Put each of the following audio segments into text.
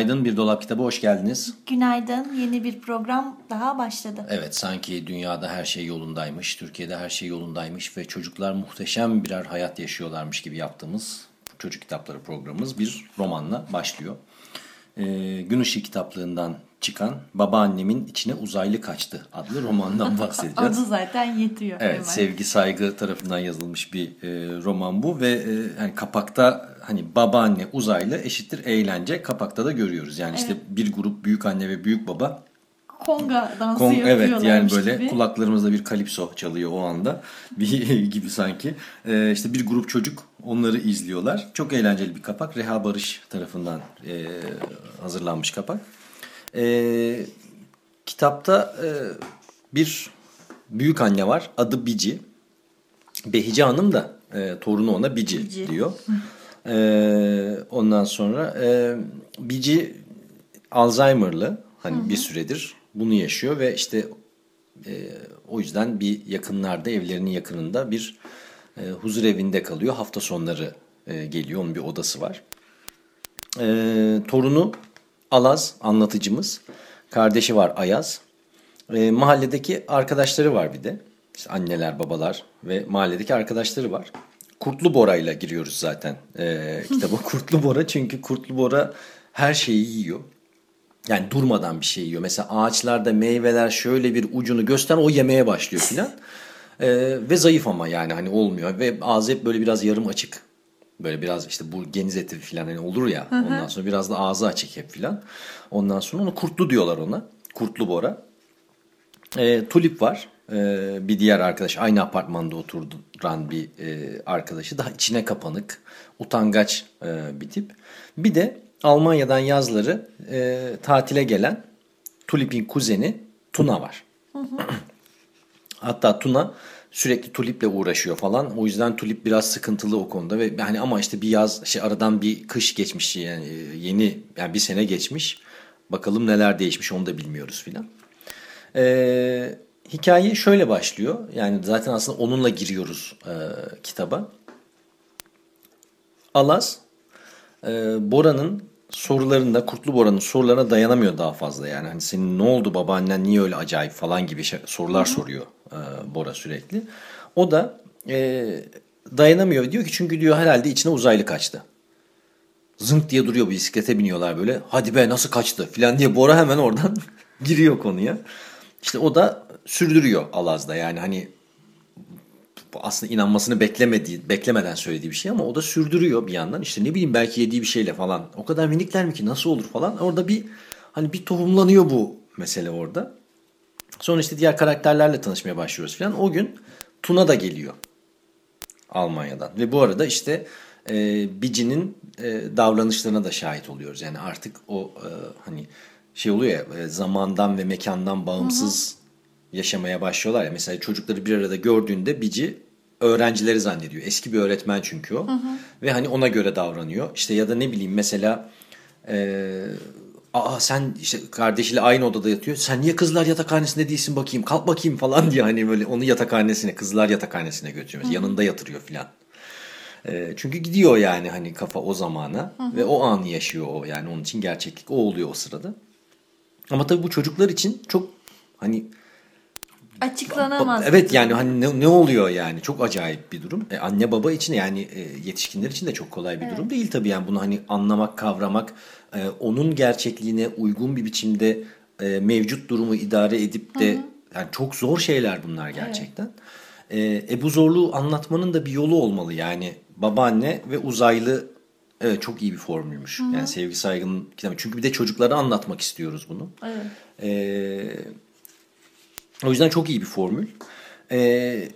Günaydın Bir Dolap Kitabı hoş geldiniz. Günaydın. Yeni bir program daha başladı. Evet sanki dünyada her şey yolundaymış, Türkiye'de her şey yolundaymış ve çocuklar muhteşem birer hayat yaşıyorlarmış gibi yaptığımız çocuk kitapları programımız bir romanla başlıyor. Ee, Gün Işığı kitaplığından çıkan Babaannemin içine uzaylı kaçtı adlı romandan bahsedeceğiz. Adı zaten yetiyor. Evet, hemen. sevgi saygı tarafından yazılmış bir e, roman bu ve e, yani kapakta hani babaanne uzaylı eşittir eğlence kapakta da görüyoruz. Yani işte bir grup büyük anne ve büyük baba Konga dansı Kon, evet yani yapıyorlarmış böyle gibi. kulaklarımızda bir kalipso çalıyor o anda bir gibi sanki. Ee, işte bir grup çocuk onları izliyorlar. Çok eğlenceli bir kapak. Reha Barış tarafından e, hazırlanmış kapak. E, kitapta e, bir büyük anne var. Adı Bici. Behice Hanım da e, torunu ona Bici, Bici. diyor. E, ondan sonra e, Bici Alzheimer'lı hani bir süredir bunu yaşıyor ve işte e, o yüzden bir yakınlarda evlerinin yakınında bir e, huzur evinde kalıyor. Hafta sonları e, geliyor onun bir odası var. E, torunu Alaz anlatıcımız. Kardeşi var Ayaz. E, mahalledeki arkadaşları var bir de. İşte anneler, babalar ve mahalledeki arkadaşları var. Kurtlu Bora ile giriyoruz zaten e, kitaba. Kurtlu Bora çünkü Kurtlu Bora her şeyi yiyor. Yani durmadan bir şey yiyor. Mesela ağaçlarda meyveler şöyle bir ucunu göster o yemeye başlıyor filan. E, ve zayıf ama yani hani olmuyor. Ve ağzı hep böyle biraz yarım açık. Böyle biraz işte bu geniz eti falan hani olur ya. Ondan sonra biraz da ağzı açık hep filan. Ondan sonra onu kurtlu diyorlar ona. Kurtlu Bora. E, Tulip var. E, bir diğer arkadaş aynı apartmanda oturan bir e, arkadaşı. Daha içine kapanık, utangaç e, bir tip. Bir de Almanya'dan yazları e, tatile gelen Tulip'in kuzeni Tuna var. Hatta Tuna sürekli Tulip'le uğraşıyor falan. O yüzden Tulip biraz sıkıntılı o konuda ve hani ama işte bir yaz şey aradan bir kış geçmiş yani e, yeni yani bir sene geçmiş. Bakalım neler değişmiş onu da bilmiyoruz filan. Ee, hikaye şöyle başlıyor. Yani zaten aslında onunla giriyoruz e, kitaba. Alaz e, Bora'nın sorularında Kurtlu Bora'nın sorularına dayanamıyor daha fazla. Yani hani senin ne oldu babaannen niye öyle acayip falan gibi şey, sorular soruyor e, Bora sürekli. O da e, dayanamıyor diyor ki çünkü diyor herhalde içine uzaylı kaçtı. Zınk diye duruyor bisiklete biniyorlar böyle. Hadi be nasıl kaçtı falan diye Bora hemen oradan giriyor konuya. İşte o da sürdürüyor Alaz'da yani hani aslında inanmasını beklemediği, beklemeden söylediği bir şey ama o da sürdürüyor bir yandan. İşte ne bileyim belki yediği bir şeyle falan. O kadar minikler mi ki nasıl olur falan. Orada bir hani bir tohumlanıyor bu mesele orada. Sonra işte diğer karakterlerle tanışmaya başlıyoruz falan. O gün Tuna da geliyor Almanya'dan. Ve bu arada işte e, Bici'nin e, davranışlarına da şahit oluyoruz. Yani artık o e, hani şey oluyor ya e, zamandan ve mekandan bağımsız yaşamaya başlıyorlar ya. Mesela çocukları bir arada gördüğünde Bici öğrencileri zannediyor. Eski bir öğretmen çünkü o. Ve hani ona göre davranıyor. İşte ya da ne bileyim mesela e, aa sen işte kardeşiyle aynı odada yatıyor. Sen niye kızlar yatakhanesinde değilsin bakayım kalk bakayım falan diye hani böyle onu yatakhanesine kızlar yatakhanesine götürüyor. Mesela Yanında yatırıyor filan. E, çünkü gidiyor yani hani kafa o zamana ve o anı yaşıyor o yani onun için gerçeklik o oluyor o sırada. Ama tabii bu çocuklar için çok hani Açıklanamaz. Evet yani hani ne, ne oluyor yani çok acayip bir durum. E, anne baba için yani e, yetişkinler için de çok kolay bir durum değil tabii yani bunu hani anlamak, kavramak, e, onun gerçekliğine uygun bir biçimde e, mevcut durumu idare edip de yani çok zor şeyler bunlar gerçekten. E, e bu zorluğu anlatmanın da bir yolu olmalı yani babaanne ve uzaylı evet çok iyi bir formülmüş. Yani sevgi saygının kitabı. Çünkü bir de çocuklara anlatmak istiyoruz bunu. Evet. E, o yüzden çok iyi bir formül. Ee,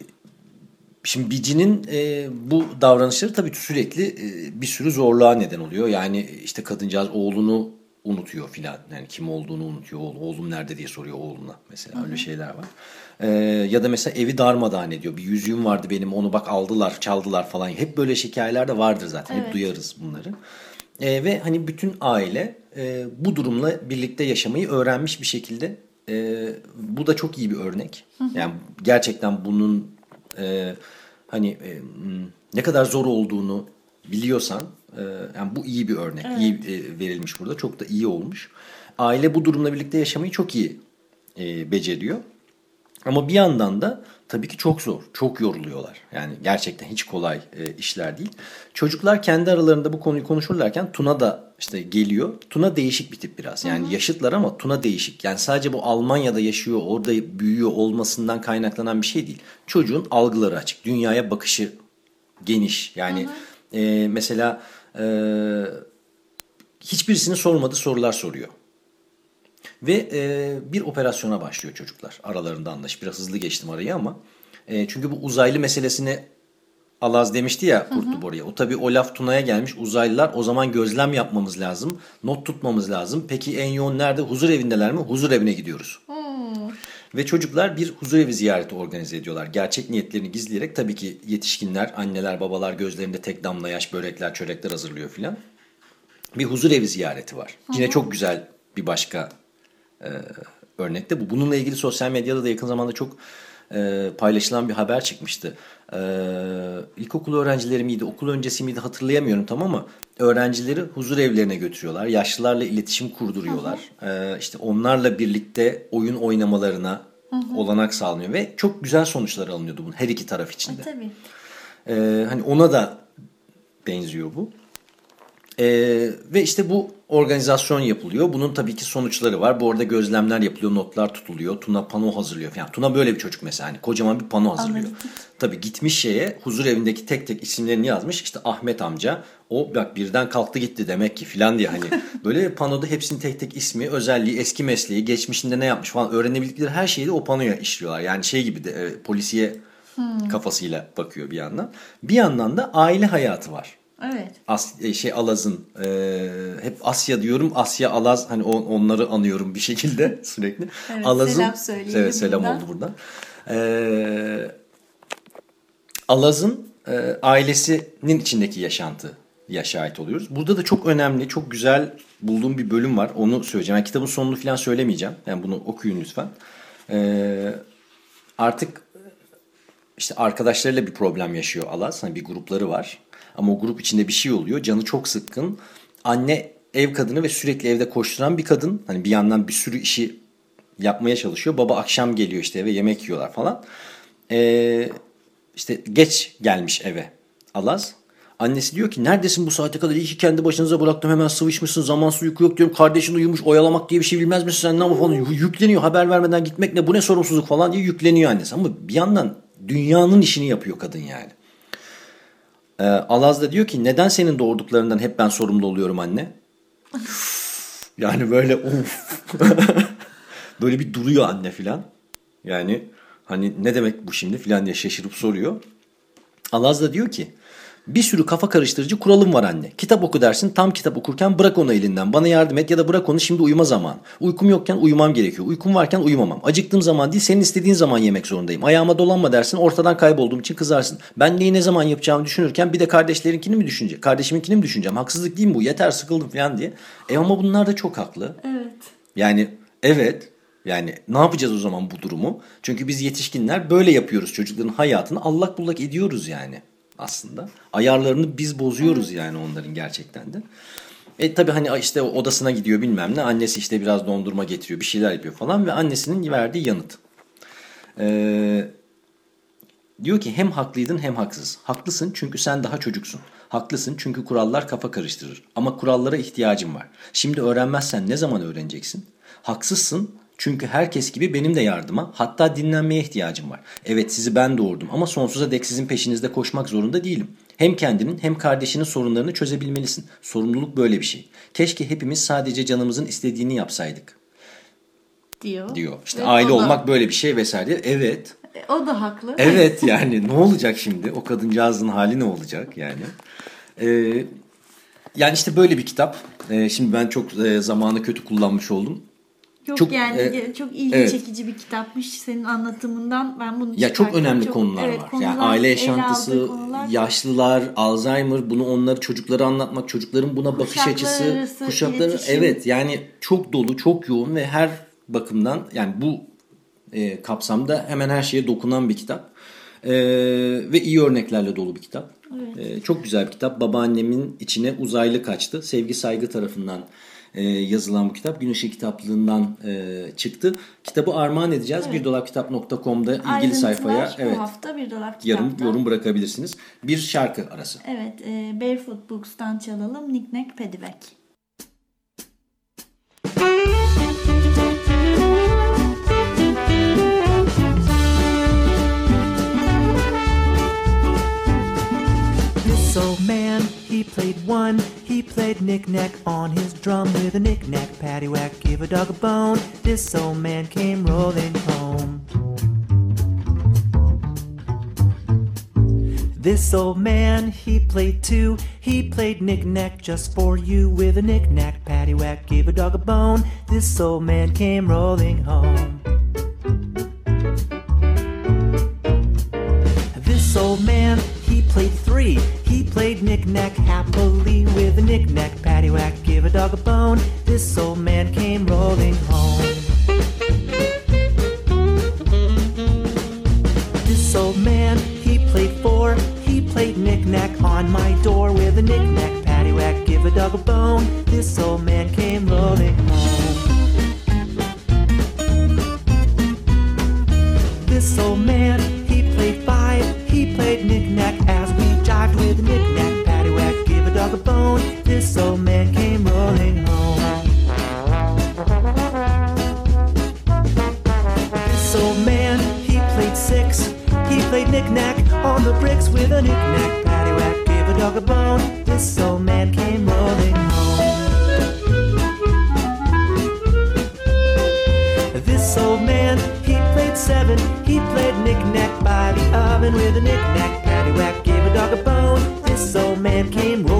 Şimdi Bici'nin e, bu davranışları tabii sürekli e, bir sürü zorluğa neden oluyor. Yani işte kadıncağız oğlunu unutuyor filan. Yani kim olduğunu unutuyor. Oğlum, oğlum nerede diye soruyor oğluna mesela. Öyle şeyler var. E, ya da mesela evi darmadağın ediyor. Bir yüzüğüm vardı benim onu bak aldılar çaldılar falan. Hep böyle hikayeler de vardır zaten. Evet. Hep duyarız bunları. E, ve hani bütün aile e, bu durumla birlikte yaşamayı öğrenmiş bir şekilde. E, bu da çok iyi bir örnek. Yani gerçekten bunun e, hani e, m, ne kadar zor olduğunu biliyorsan e, yani bu iyi bir örnek. iyi e, verilmiş burada. Çok da iyi olmuş. Aile bu durumla birlikte yaşamayı çok iyi e, beceriyor. Ama bir yandan da tabii ki çok zor, çok yoruluyorlar. Yani gerçekten hiç kolay e, işler değil. Çocuklar kendi aralarında bu konuyu konuşurlarken Tuna da işte geliyor. Tuna değişik bir tip biraz. Yani yaşıtlar ama Tuna değişik. Yani sadece bu Almanya'da yaşıyor, orada büyüyor olmasından kaynaklanan bir şey değil. Çocuğun algıları açık, dünyaya bakışı geniş. Yani e, mesela e, hiçbirisinin sormadığı sorular soruyor. Ve e, bir operasyona başlıyor çocuklar aralarında anlaşıp. Biraz hızlı geçtim arayı ama. E, çünkü bu uzaylı meselesini Alaz demişti ya Kurtlu Bora'ya. O tabii o laf Tuna'ya gelmiş. Uzaylılar o zaman gözlem yapmamız lazım. Not tutmamız lazım. Peki en yoğun nerede? Huzur evindeler mi? Huzur evine gidiyoruz. Ve çocuklar bir huzur evi ziyareti organize ediyorlar. Gerçek niyetlerini gizleyerek tabii ki yetişkinler, anneler, babalar gözlerinde tek damla yaş, börekler, çörekler hazırlıyor filan. Bir huzur evi ziyareti var. Yine çok güzel bir başka e, örnek de bu. Bununla ilgili sosyal medyada da yakın zamanda çok e, paylaşılan bir haber çıkmıştı. E, ilkokul öğrencileri miydi, okul öncesi miydi hatırlayamıyorum tam ama öğrencileri huzur evlerine götürüyorlar. Yaşlılarla iletişim kurduruyorlar. E, işte onlarla birlikte oyun oynamalarına olanak sağlanıyor ve çok güzel sonuçlar alınıyordu bunun her iki taraf içinde. E, tabii. Ee, hani ona da benziyor bu. Ee, ve işte bu organizasyon yapılıyor. Bunun tabii ki sonuçları var. Bu arada gözlemler yapılıyor, notlar tutuluyor. Tuna pano hazırlıyor falan. Tuna böyle bir çocuk mesela. Hani kocaman bir pano hazırlıyor. Analitik. Tabii gitmiş şeye huzur evindeki tek tek isimlerini yazmış. İşte Ahmet amca o bak birden kalktı gitti demek ki filan diye hani böyle panoda hepsinin tek tek ismi, özelliği, eski mesleği, geçmişinde ne yapmış falan öğrenebildikleri her şeyi de o panoya işliyorlar. Yani şey gibi de e, polisiye kafasıyla bakıyor bir yandan. Bir yandan da aile hayatı var. Evet. As, e, şey Alaz'ın e, hep Asya diyorum Asya Alaz hani on- onları anıyorum bir şekilde sürekli. Evet, Alaz'ın selam söyleyelim Evet selam buradan. oldu buradan. E, Alaz'ın e, ailesinin içindeki yaşantıya şahit oluyoruz. Burada da çok önemli, çok güzel bulduğum bir bölüm var. Onu söyleyeceğim. Yani kitabın sonunu falan söylemeyeceğim. Yani bunu okuyun lütfen. E, artık işte arkadaşlarıyla bir problem yaşıyor Alaz. Hani bir grupları var. Ama o grup içinde bir şey oluyor. Canı çok sıkkın. Anne ev kadını ve sürekli evde koşturan bir kadın. Hani bir yandan bir sürü işi yapmaya çalışıyor. Baba akşam geliyor işte eve yemek yiyorlar falan. Ee, işte geç gelmiş eve Alaz. Annesi diyor ki neredesin bu saate kadar iyi ki kendi başınıza bıraktım hemen sıvışmışsın zamansız uyku yok diyorum kardeşin uyumuş oyalamak diye bir şey bilmez misin sen ne yapı falan yükleniyor haber vermeden gitmek ne bu ne sorumsuzluk falan diye yükleniyor annesi ama bir yandan dünyanın işini yapıyor kadın yani. Ee, Alaz da diyor ki neden senin doğurduklarından hep ben sorumlu oluyorum anne? yani böyle of. böyle bir duruyor anne filan. Yani hani ne demek bu şimdi filan diye şaşırıp soruyor. Alaz da diyor ki bir sürü kafa karıştırıcı kuralım var anne. Kitap oku dersin tam kitap okurken bırak onu elinden. Bana yardım et ya da bırak onu şimdi uyuma zaman. Uykum yokken uyumam gerekiyor. Uykum varken uyumamam. Acıktığım zaman değil senin istediğin zaman yemek zorundayım. Ayağıma dolanma dersin ortadan kaybolduğum için kızarsın. Ben neyi ne zaman yapacağımı düşünürken bir de kardeşlerinkini mi düşüneceğim? Kardeşiminkini mi düşüneceğim? Haksızlık değil mi bu? Yeter sıkıldım falan diye. E ama bunlar da çok haklı. Evet. Yani evet yani ne yapacağız o zaman bu durumu? Çünkü biz yetişkinler böyle yapıyoruz çocukların hayatını allak bullak ediyoruz yani aslında. Ayarlarını biz bozuyoruz yani onların gerçekten de. E tabi hani işte odasına gidiyor bilmem ne. Annesi işte biraz dondurma getiriyor bir şeyler yapıyor falan ve annesinin verdiği yanıt. Ee, diyor ki hem haklıydın hem haksız. Haklısın çünkü sen daha çocuksun. Haklısın çünkü kurallar kafa karıştırır. Ama kurallara ihtiyacım var. Şimdi öğrenmezsen ne zaman öğreneceksin? Haksızsın çünkü herkes gibi benim de yardıma hatta dinlenmeye ihtiyacım var. Evet sizi ben doğurdum ama sonsuza dek sizin peşinizde koşmak zorunda değilim. Hem kendinin hem kardeşinin sorunlarını çözebilmelisin. Sorumluluk böyle bir şey. Keşke hepimiz sadece canımızın istediğini yapsaydık Diyor. diyor. İşte Ve aile da- olmak böyle bir şey vesaire. Evet. E, O da haklı. Evet yani ne olacak şimdi? O kadıncağızın hali ne olacak yani? Ee, yani işte böyle bir kitap. Ee, şimdi ben çok e, zamanı kötü kullanmış oldum. Çok, Çok, yani e, çok ilgi evet. çekici bir kitapmış. Senin anlatımından ben bunu Ya çok önemli Çok- konular evet, var. konular, yani aile yaşantısı, yaşlılar, Alzheimer, bunu onları çocuklara anlatmak, çocukların buna bakış Kuşaklar açısı, arası kuşakları iletişim. evet yani çok dolu, çok yoğun ve her bakımdan yani bu e, kapsamda hemen her şeye dokunan bir kitap. E, ve iyi örneklerle dolu bir kitap. E, çok güzel bir kitap. Babaannemin içine uzaylı kaçtı. Sevgi Saygı tarafından e, yazılan bu kitap. Güneşi kitaplığından e, çıktı. Kitabı armağan edeceğiz. Bir dolapkitap.com'da ilgili Ayrıntılar sayfaya bu evet hafta bir dolap kitapta. yarım yorum bırakabilirsiniz. Bir şarkı arası. Evet, e, Barefoot Books'tan çalalım. Knick-Knack Paddywhack. This old man, he played one. He played knick-knack on his drum with a knick-knack, paddywhack, give a dog a bone. This old man came rolling home. This old man, he played two. He played knick-knack just for you with a knick-knack, paddywhack, give a dog a bone. This old man came rolling home. This old man, knick-knack happily with a knick-knack, paddywhack, give a dog a bone. This old man came rolling home. This old man, he played four. He played knick-knack on my door with a knick-knack, paddywhack, give a dog a bone. This old man played six. He played knick-knack on the bricks with a knick-knack, paddywhack, give a dog a bone. This old man came rolling home. This old man, he played seven. He played knick-knack by the oven with a knick-knack, paddywhack, gave a dog a bone. This old man came rolling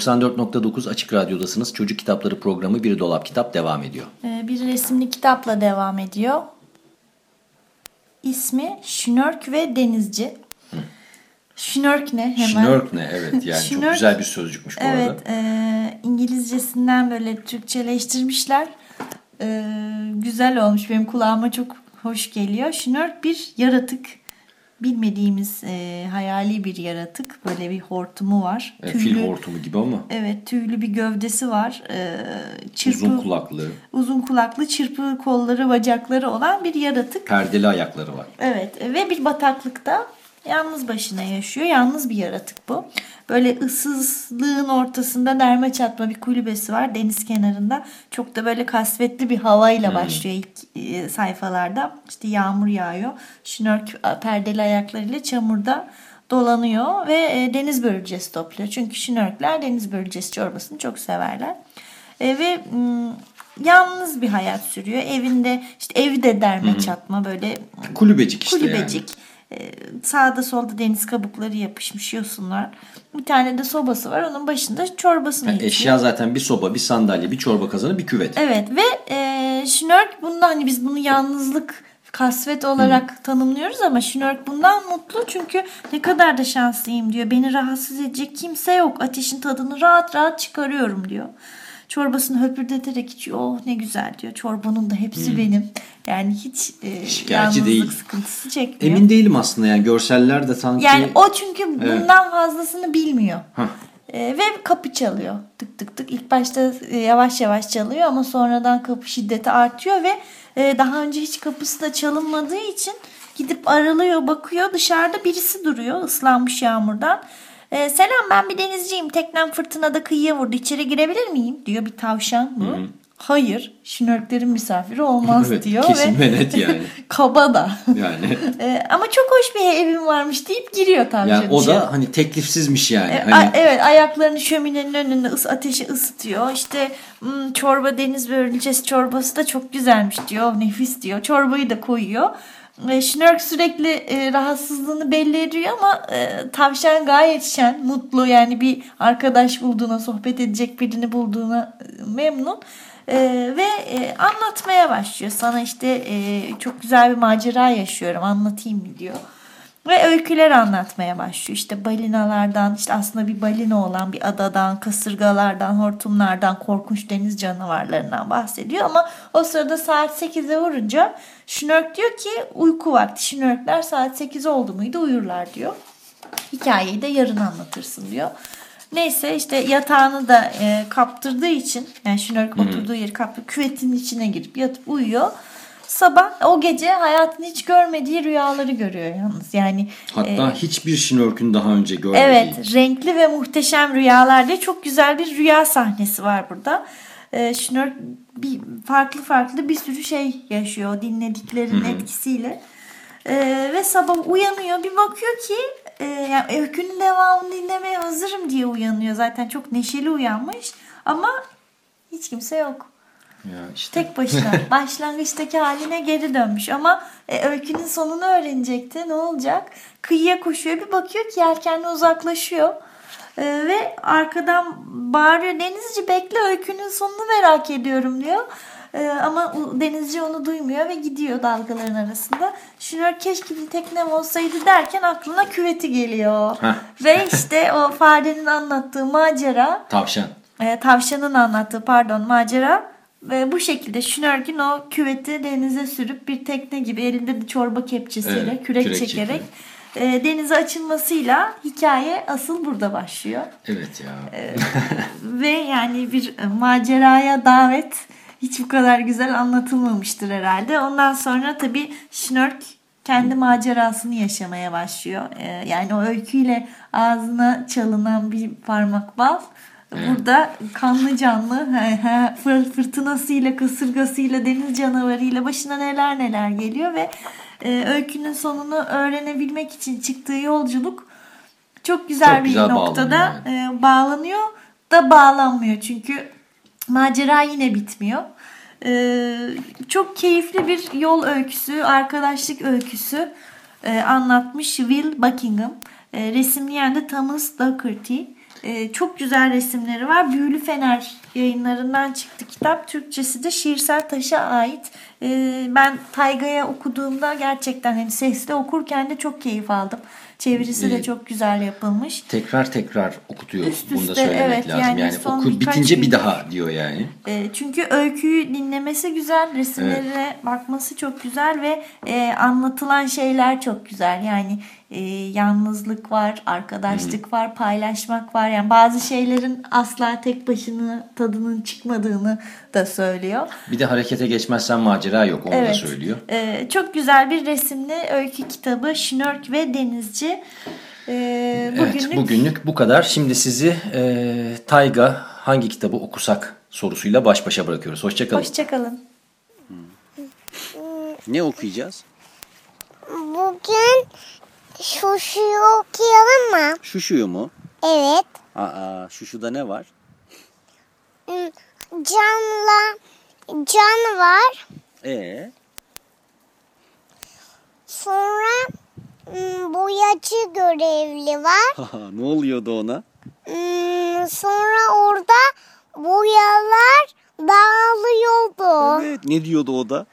94.9 Açık Radyo'dasınız. Çocuk Kitapları programı Bir Dolap Kitap devam ediyor. E, bir resimli kitapla devam ediyor. İsmi Şnörk ve Denizci. Şnörk ne? Hemen. Şnörk ne? Evet yani çok Şnörk- güzel bir sözcükmüş bu arada. Evet, e, İngilizcesinden böyle Türkçeleştirmişler. E, güzel olmuş. Benim kulağıma çok hoş geliyor. Şnörk bir yaratık. Bilmediğimiz e, hayali bir yaratık. Böyle bir hortumu var. E, fil hortumu gibi ama Evet, tüylü bir gövdesi var. E, çırpı, uzun kulaklı, uzun kulaklı, çırpı kolları, bacakları olan bir yaratık. perdeli ayakları var. Evet ve bir bataklıkta yalnız başına yaşıyor. Yalnız bir yaratık bu. Böyle ıssızlığın ortasında derme çatma bir kulübesi var deniz kenarında. Çok da böyle kasvetli bir havayla başlıyor ilk e, sayfalarda. İşte yağmur yağıyor. Şnörk e, perdeli ayaklarıyla çamurda dolanıyor ve e, deniz börülcesi topluyor. Çünkü şnörkler deniz börülcesi çorbasını çok severler. E, ve yalnız bir hayat sürüyor. Evinde işte evde derme çatma böyle Kulübecik işte kulübecik. Ee, sağda solda deniz kabukları yapışmış yosunlar. Bir tane de sobası var. Onun başında çorbasını yani. içiyor. Eşya zaten bir soba, bir sandalye, bir çorba kazanı, bir küvet. Evet ve e, Şnörk bunda hani biz bunu yalnızlık kasvet olarak tanımlıyoruz ama Şnörk bundan mutlu çünkü ne kadar da şanslıyım diyor. Beni rahatsız edecek kimse yok. Ateşin tadını rahat rahat çıkarıyorum diyor. Çorbasını höpürdeterek içiyor. Oh ne güzel diyor. Çorbanın da hepsi benim. Yani hiç e, Şikayetçi yalnızlık değil. sıkıntısı çekmiyor. Emin değilim aslında yani görseller de sanki Yani o çünkü bundan fazlasını bilmiyor. Ee, ve kapı çalıyor. Tık tık tık. İlk başta e, yavaş yavaş çalıyor ama sonradan kapı şiddeti artıyor ve e, daha önce hiç kapısı da çalınmadığı için gidip aralıyor, bakıyor. Dışarıda birisi duruyor ıslanmış yağmurdan. E, selam ben bir denizciyim. Teknem fırtınada kıyıya vurdu. İçeri girebilir miyim? diyor bir tavşan bu. Hayır, şinörklerin misafiri olmaz Evet, diyor kesin ve net yani. kaba da. yani E, ama çok hoş bir evim varmış deyip giriyor tavşan yani o da hani teklifsizmiş yani. E, Hani evet ayaklarını şöminenin önünde ıs ateşi ısıtıyor. İşte "Hmm, çorba deniz börülcesi çorbası da çok güzelmiş diyor. "Oh, Nefis diyor. Çorbayı da koyuyor. E, sürekli e, rahatsızlığını belli ediyor ama e, tavşan gayet şen, mutlu. Yani bir arkadaş bulduğuna, sohbet edecek birini bulduğuna e, memnun. E, ve e, anlatmaya başlıyor. Sana işte e, çok güzel bir macera yaşıyorum anlatayım mı diyor. Ve öyküler anlatmaya başlıyor. İşte balinalardan, işte aslında bir balina olan bir adadan, kasırgalardan, hortumlardan, korkunç deniz canavarlarından bahsediyor. Ama o sırada saat 8'e vurunca Şnörk diyor ki uyku vakti. Şnörkler saat 8 oldu muydu uyurlar diyor. Hikayeyi de yarın anlatırsın diyor. Neyse işte yatağını da e, kaptırdığı için yani Şnörk oturduğu yeri kaptı. Küvetin içine girip yatıp uyuyor. Sabah o gece hayatını hiç görmediği rüyaları görüyor yalnız. Yani hatta e, hiçbir şinörkün daha önce görmediği. Evet, renkli ve muhteşem rüyalar diye çok güzel bir rüya sahnesi var burada. Ee, Şnör bir farklı farklı bir sürü şey yaşıyor dinlediklerinin etkisiyle. Ee, ve sabah uyanıyor bir bakıyor ki e, yani öykünün devamını dinlemeye hazırım diye uyanıyor. Zaten çok neşeli uyanmış ama hiç kimse yok. Ya işte. Tek başına başlangıçtaki haline geri dönmüş ama e, öykünün sonunu öğrenecekti. Ne olacak? Kıyıya koşuyor bir bakıyor ki yelkenle uzaklaşıyor. E, ve arkadan bağırıyor denizci bekle öykünün sonunu merak ediyorum diyor. E, ama denizci onu duymuyor ve gidiyor dalgaların arasında. Şunör keşke bir teknem olsaydı derken aklına küveti geliyor. Ve işte o farenin anlattığı macera Tavşan. e, tavşanın anlattığı pardon macera ve bu şekilde Şnörk'ün o küveti denize sürüp bir tekne gibi elinde de çorba kepçesiyle Evet, kürek, kürek çekerek e, denize açılmasıyla hikaye asıl burada başlıyor. Evet ya. Ve yani bir e, maceraya davet hiç bu kadar güzel anlatılmamıştır herhalde. Ondan sonra tabii Schnörk kendi macerasını yaşamaya başlıyor. Ee, yani o öyküyle ağzına çalınan bir parmak bal. Burada kanlı canlı fırtınasıyla, kasırgasıyla, deniz canavarıyla başına neler neler geliyor ve e, öykünün sonunu öğrenebilmek için çıktığı yolculuk çok güzel Çok bir güzel noktada bağlanıyor e, bağlanıyor da bağlanmıyor çünkü macera yine bitmiyor. E, çok keyifli bir yol öyküsü, arkadaşlık öyküsü anlatmış Will Buckingham. Resimleyen de Thomas Doherty. E, çok güzel resimleri var. Büyülü Fener yayınlarından çıktı kitap. Türkçesi de Şiirsel Taş'a ait. E, ben Tayga'ya okuduğumda gerçekten hani sesli okurken de çok keyif aldım. Çevirisi de Evet. çok güzel yapılmış. Tekrar tekrar okutuyor. Üst Bunu da söylemek evet, lazım. yani Yani, oku bitince bir gün- daha diyor yani. E, çünkü öyküyü dinlemesi güzel, resimlerine bakması çok güzel ve e, anlatılan şeyler çok güzel. Yani e, yalnızlık var, arkadaşlık var, paylaşmak var. Yani bazı şeylerin asla tek başına tadının çıkmadığını da söylüyor. Bir de harekete geçmezsen macera yok onu da Evet. söylüyor. E, çok güzel bir resimli öykü kitabı Şnörk ve Denizci. E, bugünlük, Evet bugünlük bu kadar. Şimdi sizi e, Tayga hangi kitabı okusak sorusuyla baş başa bırakıyoruz. Hoşçakalın. hoşçakalın. Ne okuyacağız? Bugün şuşuyu okuyalım mı? Şuşuyu mu? Evet. Aa, şuşuda ne var? Hmm, Canla can var. Ee, Sonra boyacı görevli var. ne oluyordu ona? Sonra orada boyalar dağılıyordu. Evet, ne diyordu o da?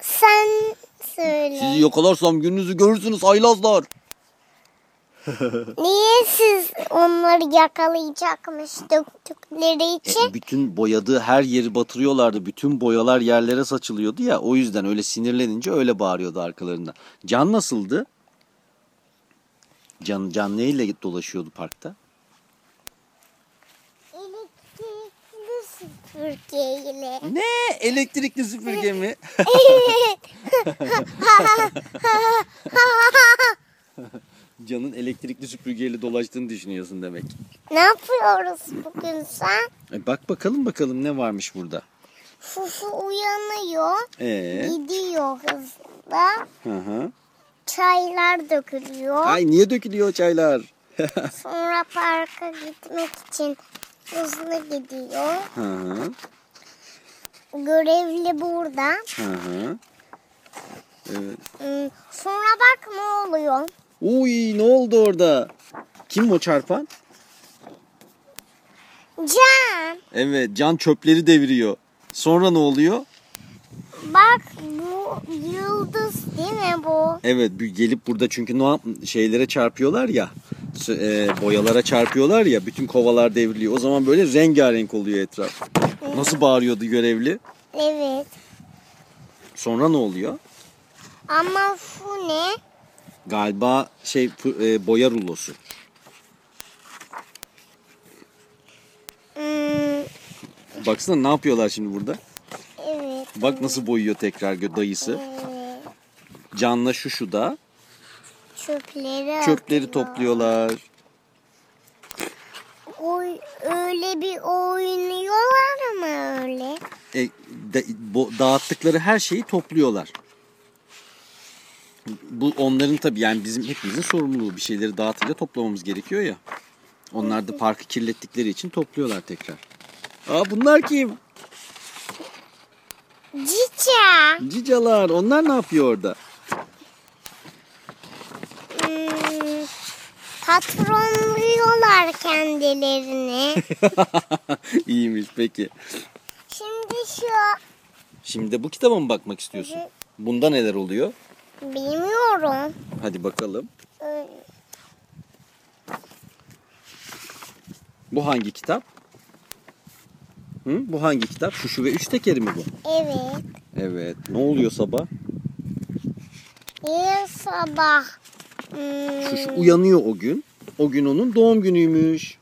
Sen söyle. Sizi yakalarsam gününüzü görürsünüz haylazlar. Niye siz onları yakalayacakmış döktükleri için? E, bütün boyadığı her yeri batırıyorlardı. Bütün boyalar yerlere saçılıyordu ya. O yüzden öyle sinirlenince öyle bağırıyordu arkalarında. Can nasıldı? Can, Can neyle dolaşıyordu parkta? Elektrikli süpürgeyle. Ne? Elektrikli süpürge mi? Can'ın elektrikli süpürgeyle dolaştığını düşünüyorsun demek. ne yapıyoruz bugün sen? E, bak bakalım bakalım ne varmış burada. Fufu uyanıyor. Ee, Gidiyor hızla. hı hı. Çaylar dökülüyor. Ay niye dökülüyor çaylar? Sonra parka gitmek için hızlı gidiyor. Hı hı. Görevli burada. Hı hı. Evet. Sonra bak ne oluyor. Uy ne oldu orada? Kim o çarpan? Can Evet Can çöpleri deviriyor. Sonra ne oluyor? bak bu yıldız değil mi bu? Evet gelip burada çünkü ne şeylere çarpıyorlar ya. e, boyalara çarpıyorlar ya. Bütün kovalar devriliyor. O zaman böyle rengarenk oluyor etraf. Nasıl bağırıyordu görevli? Evet. Sonra ne oluyor? Ama şu ne? Galiba şey e, boya rulosu. Hmm, Baksana ne yapıyorlar şimdi burada? evet. Bak nasıl boyuyor tekrar gö- dayısı. evet. Canla şu şu da Çöpleri çöpleri atıyor. topluyorlar. Oy, öyle bir oynuyorlar ama öyle. E, da- bo- dağıttıkları her şeyi topluyorlar. Bu onların tabii yani bizim hepimizin sorumluluğu. Bir şeyleri dağıtınca toplamamız gerekiyor ya. Onlar da parkı kirlettikleri için topluyorlar tekrar. Aa bunlar kim? Cica. Cicalar. Onlar ne yapıyor orada? Hmm, patronluyorlar kendilerini. İyiymiş peki. Şimdi şu Şimdi bu kitaba mı bakmak istiyorsun? Bunda neler oluyor? Bilmiyorum. Hadi bakalım. Ee, Bu hangi kitap? Hı? Bu hangi kitap? Şu şu ve üç tekeri mi bu? Evet. Evet. Ne oluyor sabah? Yarın sabah hmm, Şu şu uyanıyor o gün. O gün onun doğum günüymüş.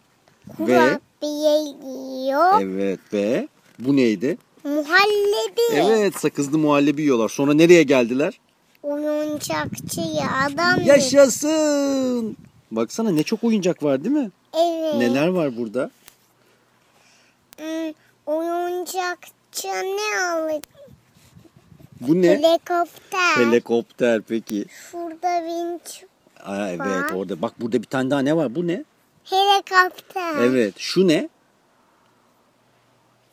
Ve kurabiye yiyor. evet ve bu neydi? Muhallebi. Evet sakızlı muhallebi yiyorlar. Sonra nereye geldiler? Oyuncakçıya adam. Yaşasın. Baksana ne çok oyuncak var değil mi? Evet. Neler var burada? Hmm, oyuncakçı ne alır? Bu ne? Helikopter. Helikopter peki. Şurada vinç. Aa, evet Var. orada. Bak burada bir tane daha ne var? Bu ne? Helikopter. Evet. Şu ne?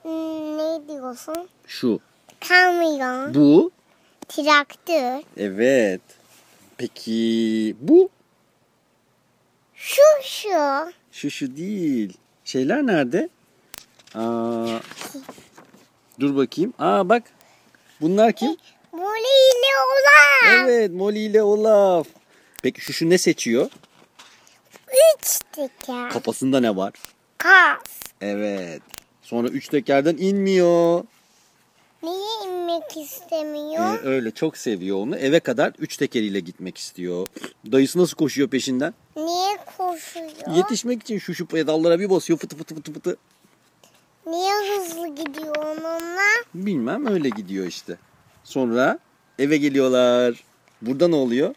Hmm, ne diyorsun? Şu. Kamyon. Bu. Traktör. Evet. Peki bu? Şu şu. Şu şu değil. Şeyler nerede? Aa, dur bakayım. Aa bak. Bunlar kim? Molly ile olan. Evet Molly ile Olaf. Peki şu şu ne seçiyor? Üç teker. Kafasında ne var? Kas. Evet. Sonra üç tekerden inmiyor. Niye inmek istemiyor? Ee, öyle çok seviyor onu. Eve kadar üç tekeriyle gitmek istiyor. Dayısı nasıl koşuyor peşinden? Niye koşuyor? Yetişmek için şu şu pedallara bir basıyor fıtı fıtı fıtı fıtı. Niye hızlı gidiyor onunla? Bilmem öyle gidiyor işte. Sonra eve geliyorlar. Burada ne oluyor?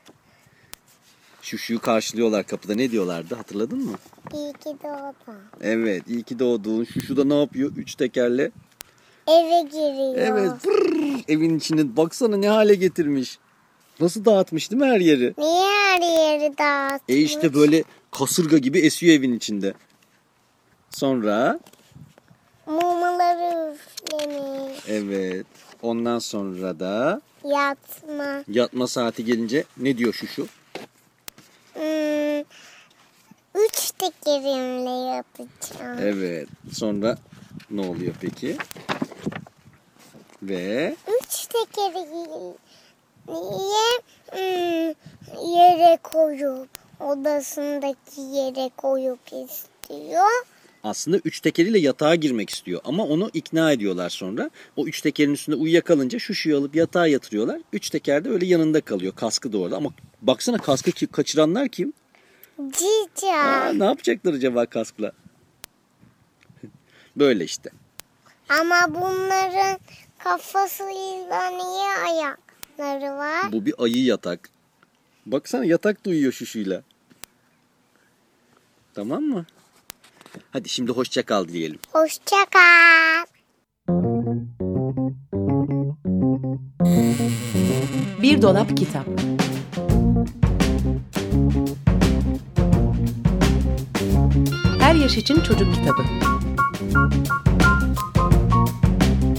Şu şuyu karşılıyorlar kapıda. Ne diyorlardı hatırladın mı? İyi ki doğdun. Evet iyi ki doğdun. Şu şu da ne yapıyor? Üç tekerle. Eve giriyor. Evet pırr, evin içinde baksana ne hale getirmiş. Nasıl dağıtmış değil mi her yeri? Niye her yeri dağıtmış? E işte böyle kasırga gibi esiyor evin içinde. Sonra Mumları üflemiş. evet ondan sonra da Yatma. yatma saati gelince ne diyor şu şu? Hmm, üç tekerimle yapacağım. Evet sonra ne oluyor peki? Ve Üç tekeri hmm, yere koyup odasındaki yere koyup istiyor. Aslında üç tekeriyle yatağa girmek istiyor ama onu ikna ediyorlar sonra. O üç tekerin üstünde uyuyakalınca şu şuyu alıp yatağa yatırıyorlar. Üç teker de öyle yanında kalıyor. Kaskı da orada ama baksana kaskı kaçıranlar kim? Cica. Aa, ne yapacaklar acaba kaskla? Böyle işte. Ama bunların kafasıyla niye ayakları var? Bu bir ayı yatak. Baksana yatak da uyuyor şuşuyla. Tamam mı? Hadi şimdi hoşça kal diyelim. Hoşça kal. Bir dolap kitap. Her yaş için çocuk kitabı.